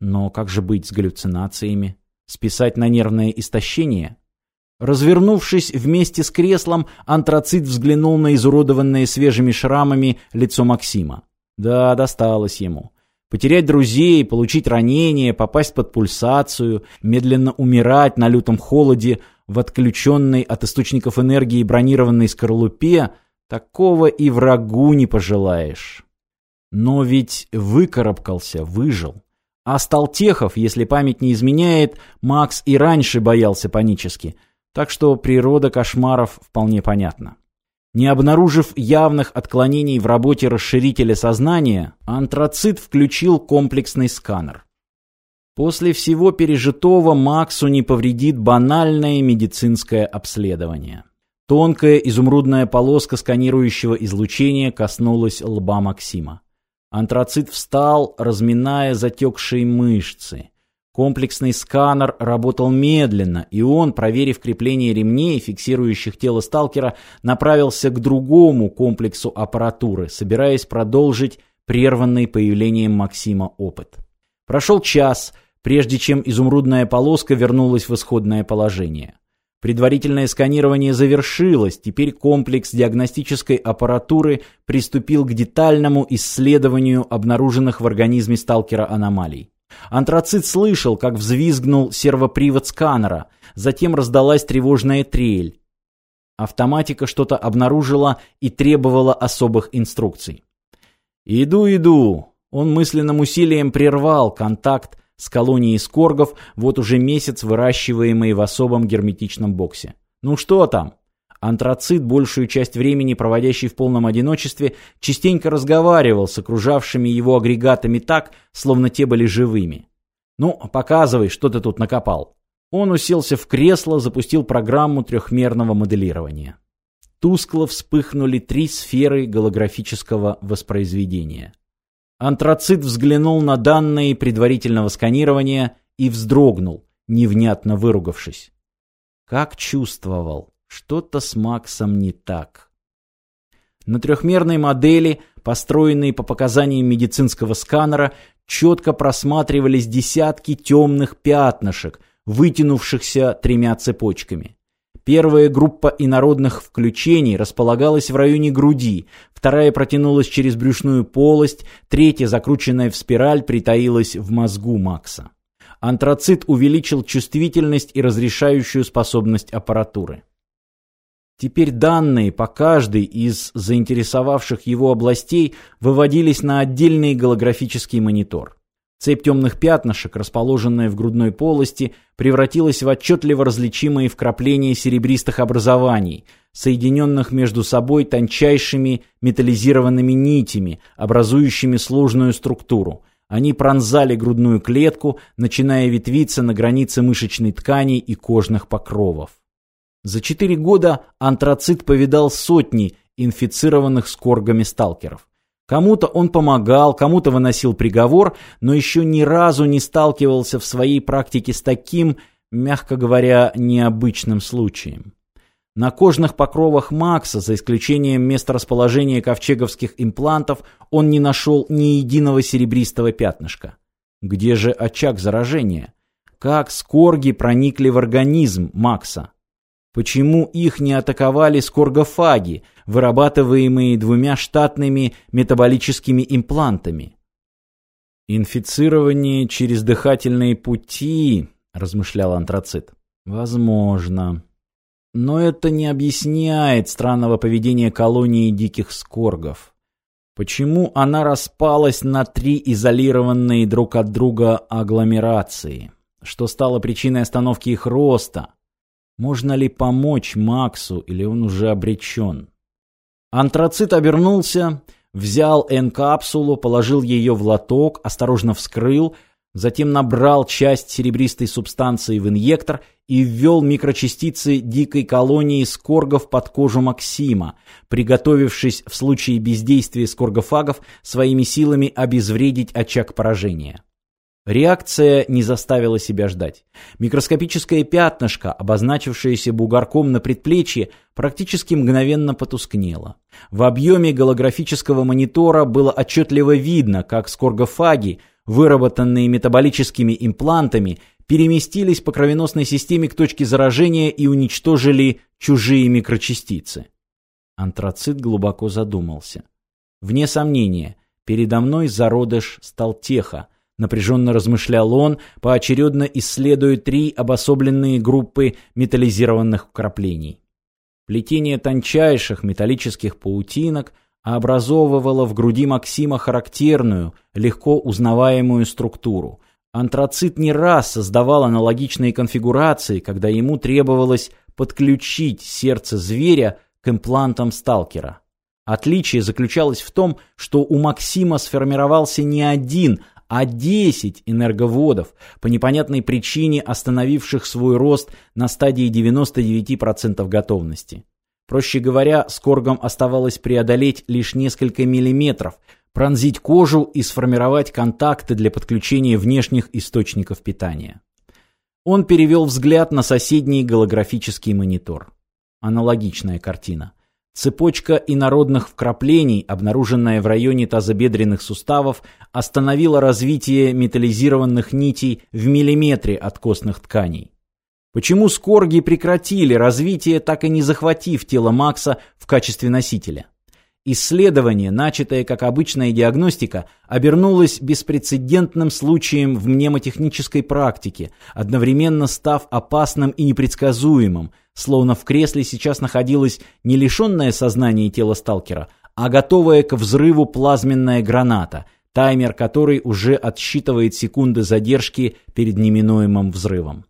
Но как же быть с галлюцинациями? Списать на нервное истощение? Развернувшись вместе с креслом, антрацит взглянул на изуродованное свежими шрамами лицо Максима. Да, досталось ему. Потерять друзей, получить ранение, попасть под пульсацию, медленно умирать на лютом холоде в отключенной от источников энергии бронированной скорлупе, такого и врагу не пожелаешь. Но ведь выкарабкался, выжил. А Сталтехов, если память не изменяет, Макс и раньше боялся панически. Так что природа кошмаров вполне понятна. Не обнаружив явных отклонений в работе расширителя сознания, антрацит включил комплексный сканер. После всего пережитого Максу не повредит банальное медицинское обследование. Тонкая изумрудная полоска сканирующего излучения коснулась лба Максима. Антрацит встал, разминая затекшие мышцы. Комплексный сканер работал медленно, и он, проверив крепление ремней, фиксирующих тело сталкера, направился к другому комплексу аппаратуры, собираясь продолжить прерванный появлением Максима опыт. Прошел час, прежде чем изумрудная полоска вернулась в исходное положение. Предварительное сканирование завершилось, теперь комплекс диагностической аппаратуры приступил к детальному исследованию обнаруженных в организме сталкера аномалий. Антрацит слышал, как взвизгнул сервопривод сканера, затем раздалась тревожная трель. Автоматика что-то обнаружила и требовала особых инструкций. «Иду, иду!» Он мысленным усилием прервал контакт с колонией скоргов, вот уже месяц выращиваемой в особом герметичном боксе. Ну что там? Антрацит, большую часть времени проводящий в полном одиночестве, частенько разговаривал с окружавшими его агрегатами так, словно те были живыми. «Ну, показывай, что ты тут накопал». Он уселся в кресло, запустил программу трехмерного моделирования. Тускло вспыхнули три сферы голографического воспроизведения. Антрацит взглянул на данные предварительного сканирования и вздрогнул, невнятно выругавшись. Как чувствовал, что-то с Максом не так. На трехмерной модели, построенной по показаниям медицинского сканера, четко просматривались десятки темных пятнышек, вытянувшихся тремя цепочками. Первая группа инородных включений располагалась в районе груди, вторая протянулась через брюшную полость, третья, закрученная в спираль, притаилась в мозгу Макса. Антрацит увеличил чувствительность и разрешающую способность аппаратуры. Теперь данные по каждой из заинтересовавших его областей выводились на отдельный голографический монитор. Цепь темных пятнышек, расположенная в грудной полости, превратилась в отчетливо различимые вкрапления серебристых образований, соединенных между собой тончайшими металлизированными нитями, образующими сложную структуру. Они пронзали грудную клетку, начиная ветвиться на границе мышечной ткани и кожных покровов. За четыре года антрацит повидал сотни инфицированных скоргами сталкеров. Кому-то он помогал, кому-то выносил приговор, но еще ни разу не сталкивался в своей практике с таким, мягко говоря, необычным случаем. На кожных покровах Макса, за исключением места расположения ковчеговских имплантов, он не нашел ни единого серебристого пятнышка. Где же очаг заражения? Как скорги проникли в организм Макса? Почему их не атаковали скоргофаги, вырабатываемые двумя штатными метаболическими имплантами? «Инфицирование через дыхательные пути», — размышлял антрацит. «Возможно. Но это не объясняет странного поведения колонии диких скоргов. Почему она распалась на три изолированные друг от друга агломерации? Что стало причиной остановки их роста?» Можно ли помочь Максу, или он уже обречен? Антрацит обернулся, взял N-капсулу, положил ее в лоток, осторожно вскрыл, затем набрал часть серебристой субстанции в инъектор и ввел микрочастицы дикой колонии скоргов под кожу Максима, приготовившись в случае бездействия скоргофагов своими силами обезвредить очаг поражения. Реакция не заставила себя ждать. Микроскопическое пятнышко, обозначившееся бугорком на предплечье, практически мгновенно потускнело. В объеме голографического монитора было отчетливо видно, как скоргофаги, выработанные метаболическими имплантами, переместились по кровеносной системе к точке заражения и уничтожили чужие микрочастицы. Антрацит глубоко задумался. Вне сомнения, передо мной зародыш Сталтеха, напряженно размышлял он, поочередно исследуя три обособленные группы металлизированных вкраплений. Плетение тончайших металлических паутинок образовывало в груди Максима характерную, легко узнаваемую структуру – Антрацит не раз создавал аналогичные конфигурации, когда ему требовалось подключить сердце зверя к имплантам сталкера. Отличие заключалось в том, что у Максима сформировался не один, а 10 энерговодов, по непонятной причине остановивших свой рост на стадии 99% готовности. Проще говоря, с Коргом оставалось преодолеть лишь несколько миллиметров – пронзить кожу и сформировать контакты для подключения внешних источников питания. Он перевел взгляд на соседний голографический монитор. Аналогичная картина. Цепочка инородных вкраплений, обнаруженная в районе тазобедренных суставов, остановила развитие металлизированных нитей в миллиметре от костных тканей. Почему скорги прекратили развитие, так и не захватив тело Макса в качестве носителя? Исследование, начатое как обычная диагностика, обернулось беспрецедентным случаем в мнемотехнической практике, одновременно став опасным и непредсказуемым, словно в кресле сейчас находилось не лишенное сознания тело сталкера, а готовая к взрыву плазменная граната, таймер которой уже отсчитывает секунды задержки перед неминуемым взрывом.